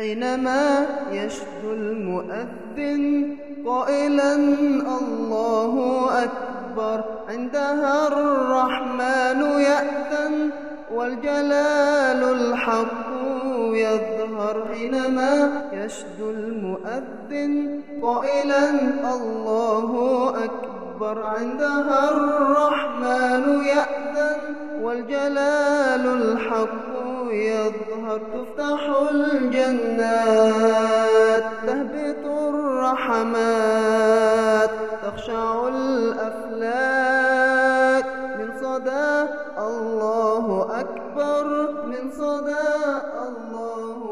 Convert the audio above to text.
حينما يشد المؤذن قائلا الله أكبر عندها الرحمن يأذن والجلال الحق يظهر. حينما يشد المؤذن قائلا الله أكبر عندها الرحمن يأذن والجلال الحق يظهر تفتح الجنات تهبط الرحمات تخشع الأفلاك. من صدى الله أكبر من صدى الله